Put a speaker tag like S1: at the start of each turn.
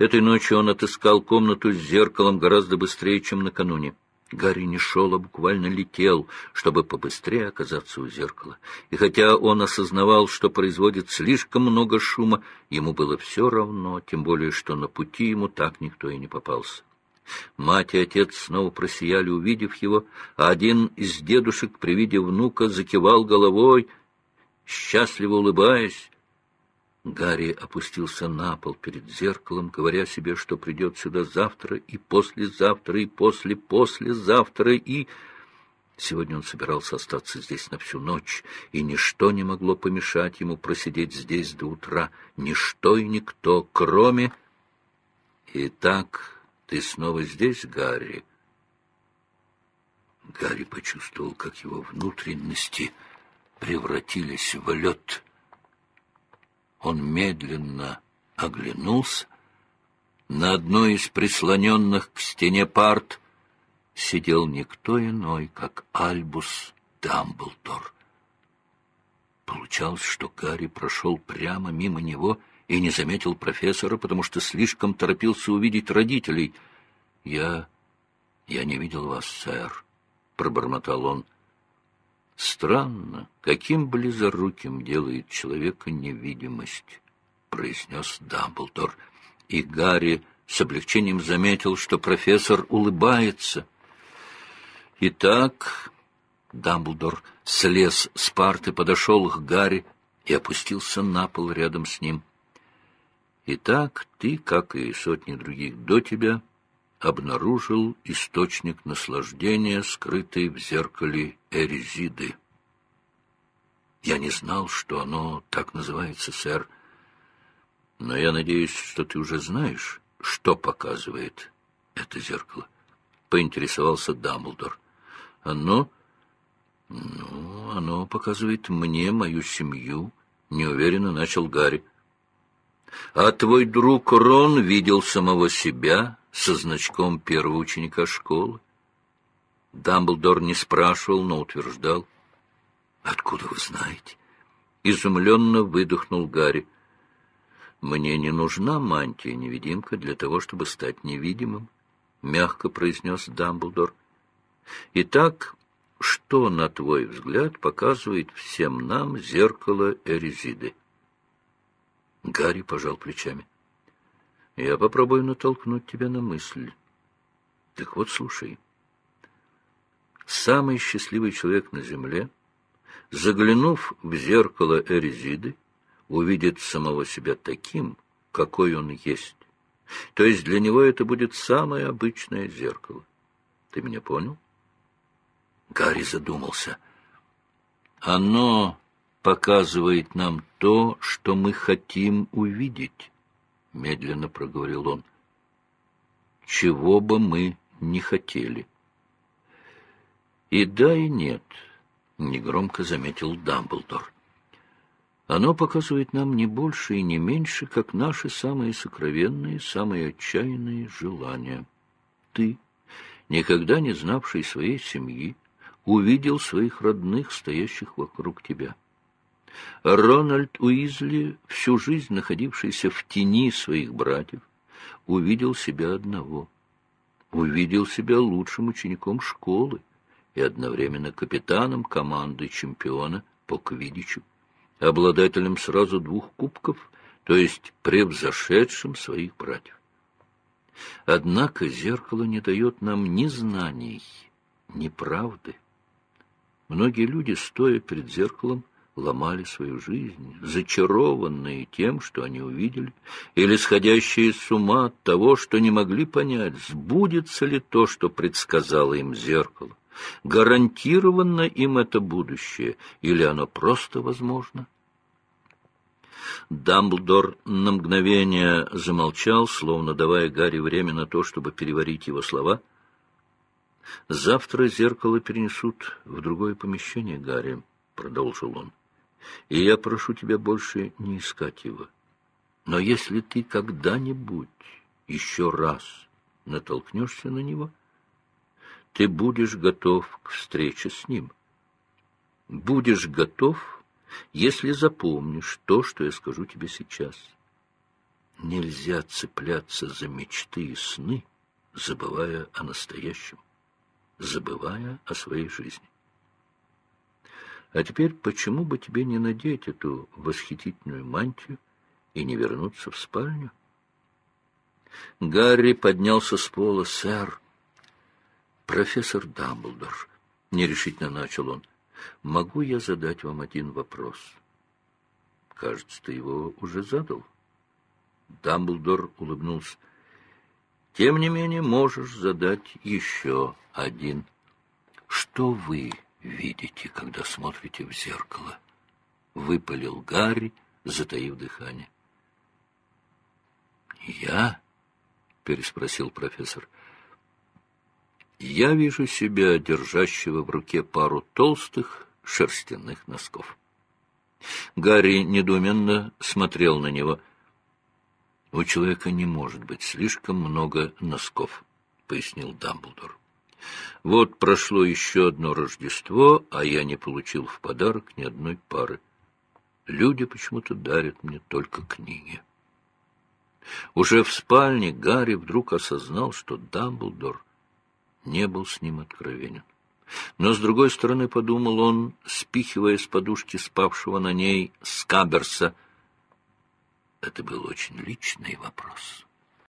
S1: Этой ночью он отыскал комнату с зеркалом гораздо быстрее, чем накануне. Гарри не шел, а буквально летел, чтобы побыстрее оказаться у зеркала. И хотя он осознавал, что производит слишком много шума, ему было все равно, тем более, что на пути ему так никто и не попался. Мать и отец снова просияли, увидев его, а один из дедушек при виде внука закивал головой, счастливо улыбаясь. Гарри опустился на пол перед зеркалом, говоря себе, что придет сюда завтра и послезавтра, и после-послезавтра, и... Сегодня он собирался остаться здесь на всю ночь, и ничто не могло помешать ему просидеть здесь до утра. Ничто и никто, кроме... «Итак, ты снова здесь, Гарри?» Гарри почувствовал, как его внутренности превратились в лед. Он медленно оглянулся. На одной из прислоненных к стене парт сидел никто иной, как Альбус Дамблдор. Получалось, что Гарри прошел прямо мимо него и не заметил профессора, потому что слишком торопился увидеть родителей. «Я... я не видел вас, сэр», — пробормотал он. Странно, каким близоруким делает человека невидимость, произнес Дамблдор. И Гарри с облегчением заметил, что профессор улыбается. Итак, Дамблдор слез с парты, подошел к Гарри и опустился на пол рядом с ним. Итак, ты, как и сотни других до тебя, обнаружил источник наслаждения, скрытый в зеркале Эрезиды. Я не знал, что оно так называется, сэр. Но я надеюсь, что ты уже знаешь, что показывает это зеркало. Поинтересовался Дамблдор. Оно... Ну, оно показывает мне мою семью, неуверенно начал Гарри. А твой друг Рон видел самого себя со значком первого ученика школы. Дамблдор не спрашивал, но утверждал. «Откуда вы знаете?» Изумленно выдохнул Гарри. «Мне не нужна мантия-невидимка для того, чтобы стать невидимым», — мягко произнес Дамблдор. «Итак, что, на твой взгляд, показывает всем нам зеркало Эрезиды?» Гарри пожал плечами. Я попробую натолкнуть тебя на мысль. Так вот, слушай. Самый счастливый человек на земле, заглянув в зеркало Эрезиды, увидит самого себя таким, какой он есть. То есть для него это будет самое обычное зеркало. Ты меня понял? Гарри задумался. Оно показывает нам то, что мы хотим увидеть. — медленно проговорил он. «Чего бы мы не хотели». «И да, и нет», — негромко заметил Дамблдор. «Оно показывает нам не больше и не меньше, как наши самые сокровенные, самые отчаянные желания. Ты, никогда не знавший своей семьи, увидел своих родных, стоящих вокруг тебя». Рональд Уизли, всю жизнь находившийся в тени своих братьев, увидел себя одного. Увидел себя лучшим учеником школы и одновременно капитаном команды чемпиона по квидичу, обладателем сразу двух кубков, то есть превзошедшим своих братьев. Однако зеркало не дает нам ни знаний, ни правды. Многие люди, стоя перед зеркалом, ломали свою жизнь, зачарованные тем, что они увидели, или сходящие с ума от того, что не могли понять, сбудется ли то, что предсказало им зеркало, гарантировано им это будущее, или оно просто возможно. Дамблдор на мгновение замолчал, словно давая Гарри время на то, чтобы переварить его слова. «Завтра зеркало перенесут в другое помещение, Гарри», — продолжил он и я прошу тебя больше не искать его. Но если ты когда-нибудь еще раз натолкнешься на него, ты будешь готов к встрече с ним. Будешь готов, если запомнишь то, что я скажу тебе сейчас. Нельзя цепляться за мечты и сны, забывая о настоящем, забывая о своей жизни. А теперь почему бы тебе не надеть эту восхитительную мантию и не вернуться в спальню? Гарри поднялся с пола. «Сэр, профессор Дамблдор», — нерешительно начал он, — «могу я задать вам один вопрос?» «Кажется, ты его уже задал». Дамблдор улыбнулся. «Тем не менее, можешь задать еще один. Что вы видите, когда смотрите в зеркало?» Выпалил Гарри, затаив дыхание. «Я?» — переспросил профессор. «Я вижу себя, держащего в руке пару толстых шерстяных носков». Гарри недоуменно смотрел на него. «У человека не может быть слишком много носков», — пояснил Дамблдор. «Вот прошло еще одно Рождество, а я не получил в подарок ни одной пары. Люди почему-то дарят мне только книги». Уже в спальне Гарри вдруг осознал, что Дамблдор не был с ним откровенен. Но, с другой стороны, подумал он, спихивая с подушки спавшего на ней Скаберса, это был очень личный вопрос.